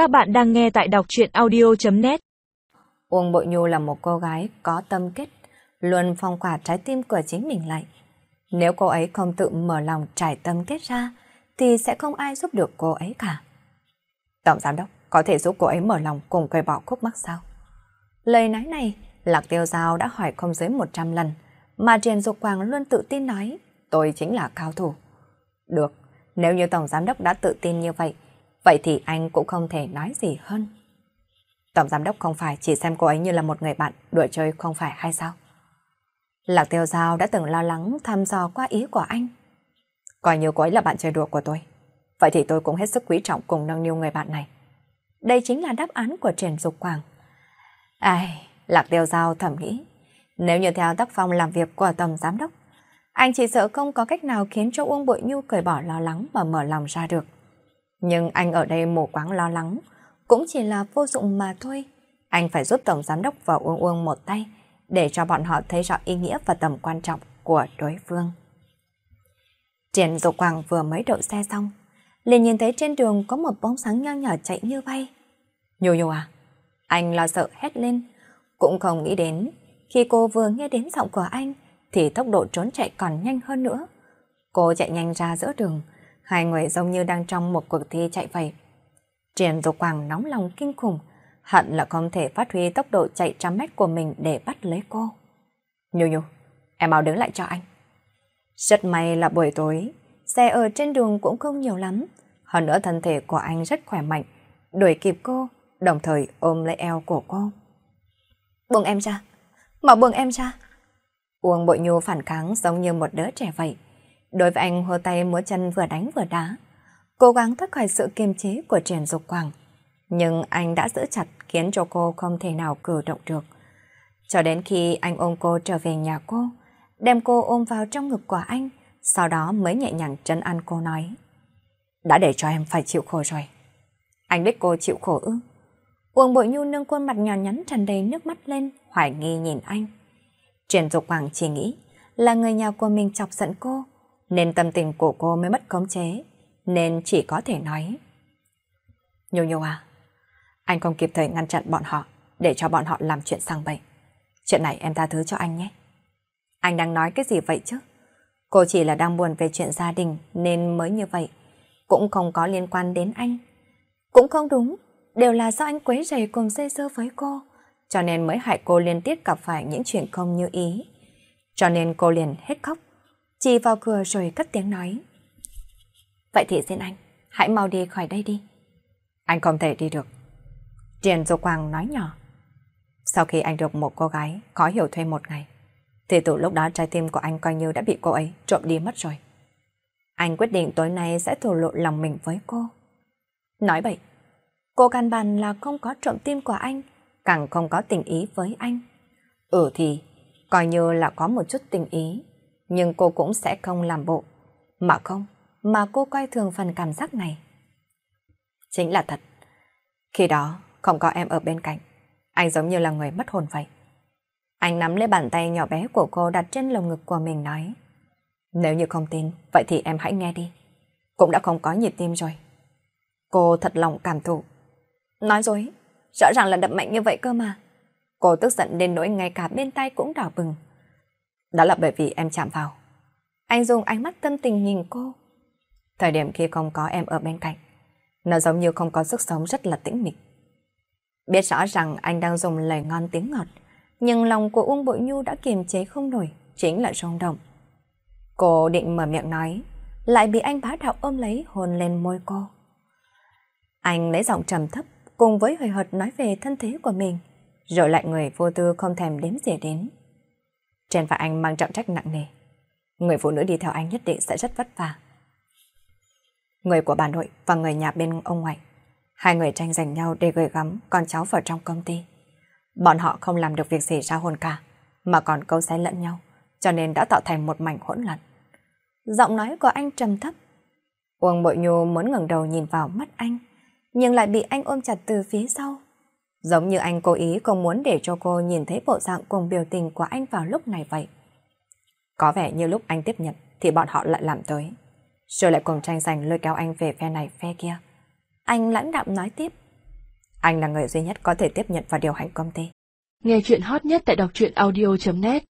Các bạn đang nghe tại đọc truyện audio.net Uông Bội Nhu là một cô gái có tâm kết, luôn phong quả trái tim của chính mình lại. Nếu cô ấy không tự mở lòng trải tâm kết ra, thì sẽ không ai giúp được cô ấy cả. Tổng giám đốc có thể giúp cô ấy mở lòng cùng cởi bỏ khúc mắc sao? Lời nói này, Lạc Tiêu Giao đã hỏi không dưới 100 lần, mà Triền Dục Quang luôn tự tin nói, tôi chính là cao thủ. Được, nếu như Tổng Giám Đốc đã tự tin như vậy, vậy thì anh cũng không thể nói gì hơn. Tổng Giám Đốc không phải chỉ xem cô ấy như là một người bạn đùa chơi không phải hay sao? Lạc Tiêu Giao đã từng lo lắng thăm dò qua ý của anh. Coi như cô ấy là bạn chơi đùa của tôi. Vậy thì tôi cũng hết sức quý trọng cùng nâng niu người bạn này. Đây chính là đáp án của Trần Dục Quảng. Ai, Lạc Tiêu Giao thầm nghĩ, nếu như theo tác phong làm việc của Tổng Giám Đốc, anh chỉ sợ không có cách nào khiến cho Uông Bội Nhu cởi bỏ lo lắng mà mở lòng ra được. Nhưng anh ở đây mù quáng lo lắng, cũng chỉ là vô dụng mà thôi. Anh phải giúp Tổng Giám Đốc và Uông Uông một tay, để cho bọn họ thấy rõ ý nghĩa và tầm quan trọng của đối phương. Triển Dục hoàng vừa mới đậu xe xong, liền nhìn thấy trên đường có một bóng sáng nho nhỏ chạy như bay. Nhô nhô à? Anh lo sợ hét lên, cũng không nghĩ đến khi cô vừa nghe đến giọng của anh thì tốc độ trốn chạy còn nhanh hơn nữa. Cô chạy nhanh ra giữa đường, hai người giống như đang trong một cuộc thi chạy vậy. Triển Dục Quảng nóng lòng kinh khủng, hận là không thể phát huy tốc độ chạy trăm mét của mình để bắt lấy cô. Nhu Nhu, em mau đứng lại cho anh. Rất may là buổi tối, xe ở trên đường cũng không nhiều lắm. Hơn nữa thân thể của anh rất khỏe mạnh, đuổi kịp cô, đồng thời ôm lấy eo của cô. Buông em ra, mau buông em ra. Uông Bội Nhu phản kháng giống như một đứa trẻ vậy. Đối với anh hô tay múa chân vừa đánh vừa đá, cố gắng thoát khỏi sự kiềm chế của Trần Dục Quảng. Nhưng anh đã giữ chặt khiến cho cô không thể nào cử động được. Cho đến khi anh ôm cô trở về nhà cô, đem cô ôm vào trong ngực của anh, sau đó mới nhẹ nhàng trấn an cô nói. Đã để cho em phải chịu khổ rồi. Anh biết cô chịu khổ ư? Uông Bội Nhu nâng khuôn mặt nhỏ nhắn tràn đầy nước mắt lên, hoài nghi nhìn anh. Triển Dục Hoàng chỉ nghĩ là người nhà của mình chọc giận cô, nên tâm tình của cô mới mất khống chế, nên chỉ có thể nói. Nhô nhô à, anh không kịp thời ngăn chặn bọn họ, để cho bọn họ làm chuyện sang bậy. Chuyện này em tha thứ cho anh nhé. Anh đang nói cái gì vậy chứ? Cô chỉ là đang buồn về chuyện gia đình nên mới như vậy, cũng không có liên quan đến anh. Cũng không đúng, đều là do anh quấy rầy cùng dây dơ với cô, cho nên mới hại cô liên tiếp gặp phải những chuyện không như ý. Cho nên cô liền hết khóc, chỉ vào cửa rồi cất tiếng nói. Vậy thì xin anh, hãy mau đi khỏi đây đi. Anh không thể đi được. Triền Dô Quang nói nhỏ. Sau khi anh được một cô gái khó hiểu thuê một ngày, thì từ lúc đó trái tim của anh coi như đã bị cô ấy trộm đi mất rồi. Anh quyết định tối nay sẽ thổ lộ lòng mình với cô. Nói vậy, cô căn bản là không có trộm tim của anh, càng không có tình ý với anh. Ừ thì, coi như là có một chút tình ý, nhưng cô cũng sẽ không làm bộ. Mà không, mà cô coi thường phần cảm giác này. Chính là thật. Khi đó, không có em ở bên cạnh, anh giống như là người mất hồn vậy. Anh nắm lấy bàn tay nhỏ bé của cô đặt trên lồng ngực của mình nói. Nếu như không tin, vậy thì em hãy nghe đi. Cũng đã không có nhịp tim rồi. Cô thật lòng cảm thụ. Nói dối, rõ ràng là đập mạnh như vậy cơ mà. Cô tức giận đến nỗi ngay cả bên tay cũng đỏ bừng. Đó là bởi vì em chạm vào. Anh dùng ánh mắt tâm tình nhìn cô. Thời điểm khi không có em ở bên cạnh, nó giống như không có sức sống rất là tĩnh mịch. Biết rõ rằng anh đang dùng lời ngon tiếng ngọt, nhưng lòng của Uông Bội Nhu đã kiềm chế không nổi, chính là rung động. Cô định mở miệng nói, lại bị anh bá đạo ôm lấy hôn lên môi cô. Anh lấy giọng trầm thấp, cùng với hơi hợt nói về thân thế của mình, rồi lại người vô tư không thèm đếm xỉa đến. Trên vai anh mang trọng trách nặng nề. Người phụ nữ đi theo anh nhất định sẽ rất vất vả. Người của bà nội và người nhà bên ông ngoại, hai người tranh giành nhau để gửi gắm con cháu vào trong công ty. Bọn họ không làm được việc gì ra hồn cả, mà còn câu xé lẫn nhau, cho nên đã tạo thành một mảnh hỗn loạn. Giọng nói của anh trầm thấp. Uông Bội Nhu muốn ngẩng đầu nhìn vào mắt anh, nhưng lại bị anh ôm chặt từ phía sau. Giống như anh cố ý không muốn để cho cô nhìn thấy bộ dạng cùng biểu tình của anh vào lúc này vậy. Có vẻ như lúc anh tiếp nhận, thì bọn họ lại làm tới. Rồi lại cùng tranh giành lôi kéo anh về phe này, phe kia. Anh lãnh đạm nói tiếp. Anh là người duy nhất có thể tiếp nhận và điều hành công ty. Nghe chuyện hot nhất tại đọc truyện audio.net